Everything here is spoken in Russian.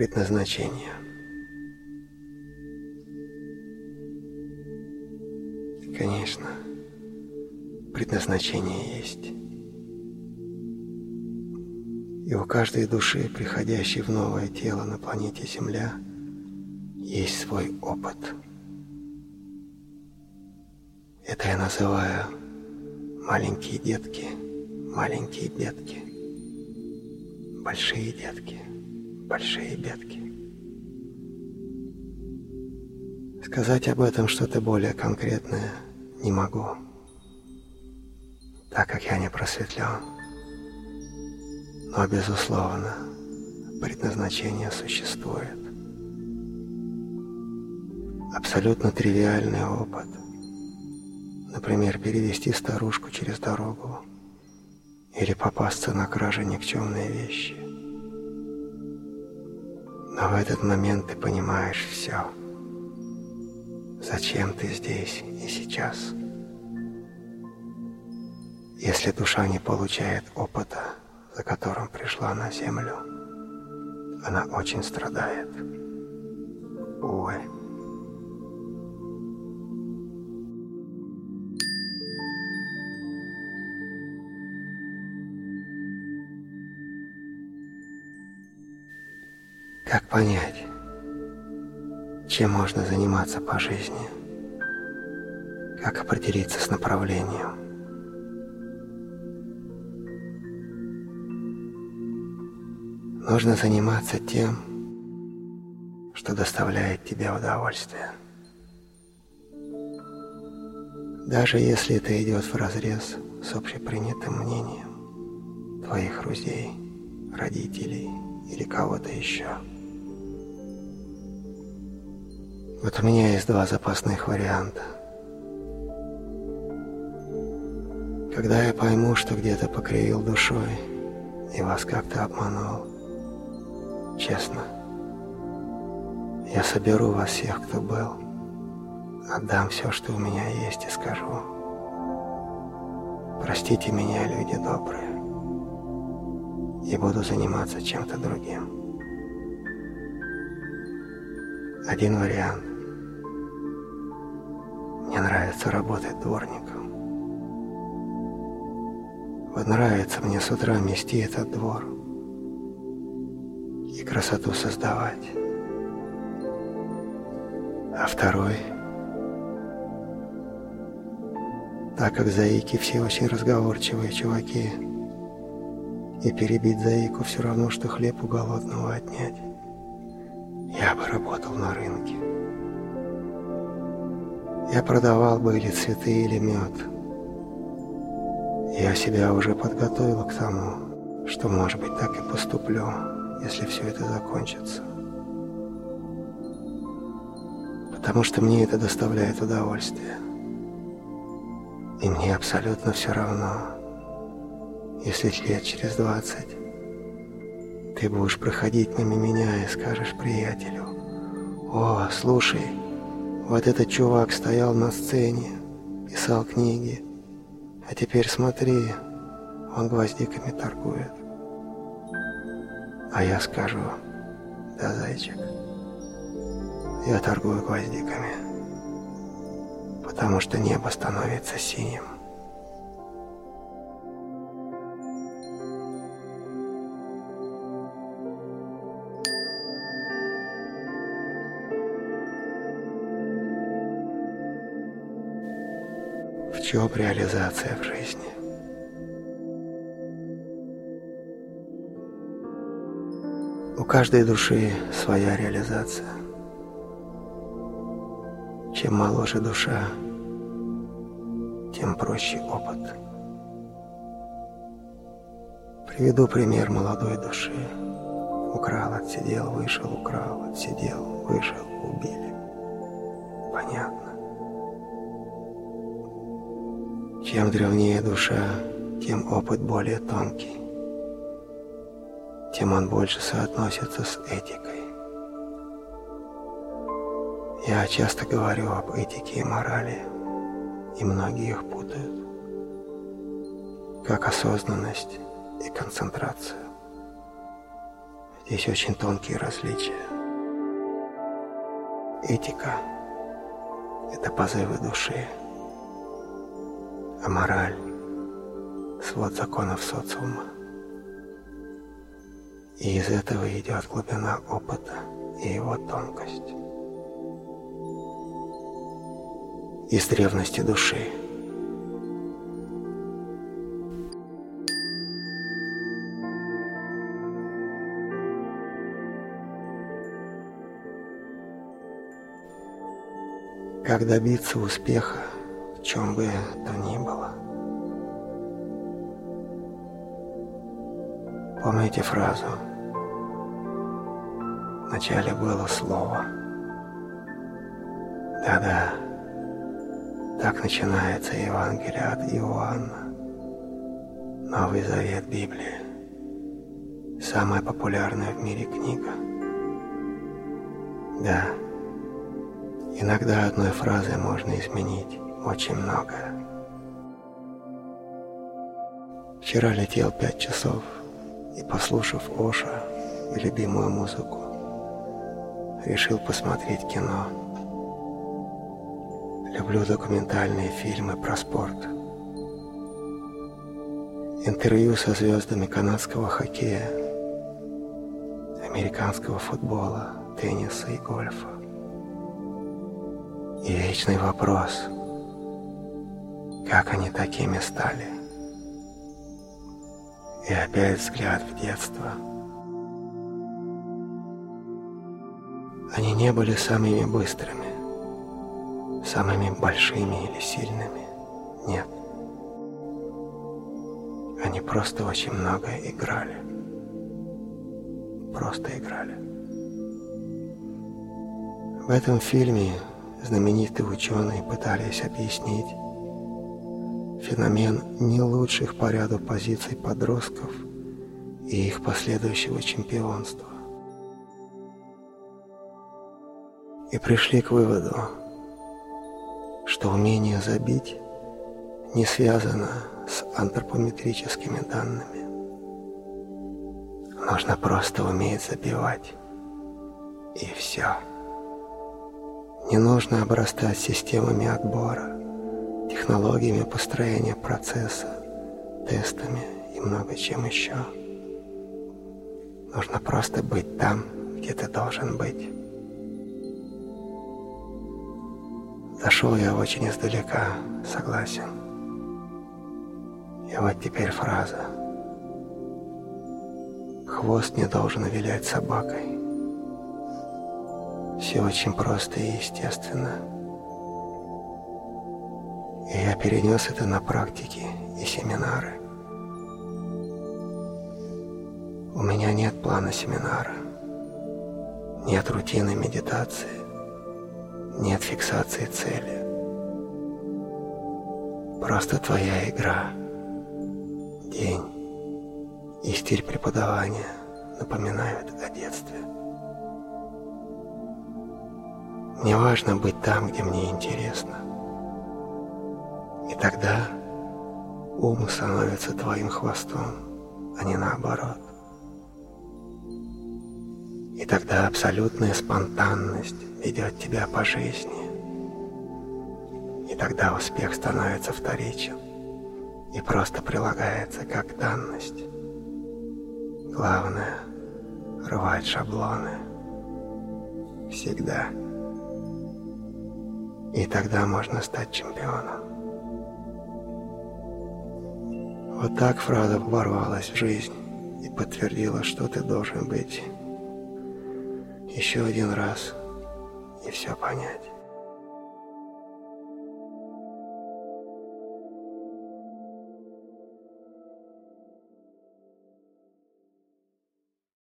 Предназначение. Конечно, предназначение есть. И у каждой души, приходящей в новое тело на планете Земля, есть свой опыт. Это я называю маленькие детки, маленькие бедки, большие детки, большие бедки. Сказать об этом что-то более конкретное не могу, так как я не просветлен. Но, безусловно, предназначение существует. Абсолютно тривиальный опыт. Например, перевести старушку через дорогу или попасться на краже никчемной вещи. Но в этот момент ты понимаешь все. Зачем ты здесь и сейчас? Если душа не получает опыта, за которым пришла на землю, она очень страдает. Увы. Как понять, чем можно заниматься по жизни? Как определиться с направлением? Нужно заниматься тем, что доставляет тебе удовольствие. Даже если это идет вразрез с общепринятым мнением твоих друзей, родителей или кого-то еще. Вот у меня есть два запасных варианта. Когда я пойму, что где-то покривил душой и вас как-то обманул, честно, я соберу вас всех, кто был, отдам все, что у меня есть, и скажу, простите меня, люди добрые, и буду заниматься чем-то другим. Один вариант. Мне нравится работать дворником. Вот нравится мне с утра мести этот двор и красоту создавать. А второй, так как заики все очень разговорчивые чуваки, и перебить заику все равно, что хлеб у голодного отнять, я бы работал на рынке. Я продавал бы или цветы, или мед. Я себя уже подготовил к тому, что, может быть, так и поступлю, если все это закончится. Потому что мне это доставляет удовольствие. И мне абсолютно все равно, если лет через двадцать ты будешь проходить мимо меня и скажешь приятелю, «О, слушай, вот этот чувак стоял на сцене, писал книги, а теперь смотри, он гвоздиками торгует». А я скажу, «Да, зайчик, я торгую гвоздиками, потому что небо становится синим». Чем реализация в жизни. У каждой души своя реализация. Чем моложе душа, тем проще опыт. Приведу пример молодой души. Украл, отсидел, вышел, украл, отсидел, вышел, убили. Понятно. Чем древнее душа, тем опыт более тонкий, тем он больше соотносится с этикой. Я часто говорю об этике и морали, и многие их путают, как осознанность и концентрацию. Есть очень тонкие различия. Этика – это позывы души, а мораль – свод законов социума. И из этого идет глубина опыта и его тонкость. Из древности души – как добиться успеха, чем бы то ни было. Помните фразу «Вначале было слово». Да-да, так начинается Евангелие от Иоанна, Новый Завет Библии, самая популярная в мире книга. Да, Иногда одной фразой можно изменить очень многое. Вчера летел пять часов и, послушав Оша и любимую музыку, решил посмотреть кино. Люблю документальные фильмы про спорт. Интервью со звездами канадского хоккея, американского футбола, тенниса и гольфа. И вечный вопрос, как они такими стали? И опять взгляд в детство. Они не были самыми быстрыми, самыми большими или сильными. Нет. Они просто очень много играли. Просто играли. В этом фильме знаменитые ученые пытались объяснить феномен не лучших по ряду позиций подростков и их последующего чемпионства. И пришли к выводу, что умение забить не связано с антропометрическими данными. Нужно просто уметь забивать. И все. Не нужно обрастать системами отбора, технологиями построения процесса, тестами и много чем еще. Нужно просто быть там, где ты должен быть. Зашел я очень издалека, согласен. И вот теперь фраза. Хвост не должен вилять собакой. Все очень просто и естественно. И я перенес это на практики и семинары. У меня нет плана семинара, нет рутины медитации, нет фиксации цели. Просто твоя игра, день и стиль преподавания напоминают о детстве. Мне важно быть там, где мне интересно. И тогда ум становится твоим хвостом, а не наоборот. И тогда абсолютная спонтанность ведет тебя по жизни. И тогда успех становится вторичен и просто прилагается как данность. Главное — рвать шаблоны. Всегда. И тогда можно стать чемпионом. Вот так фраза ворвалась в жизнь и подтвердила, что ты должен быть. Еще один раз и все понять.